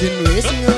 Imagine racing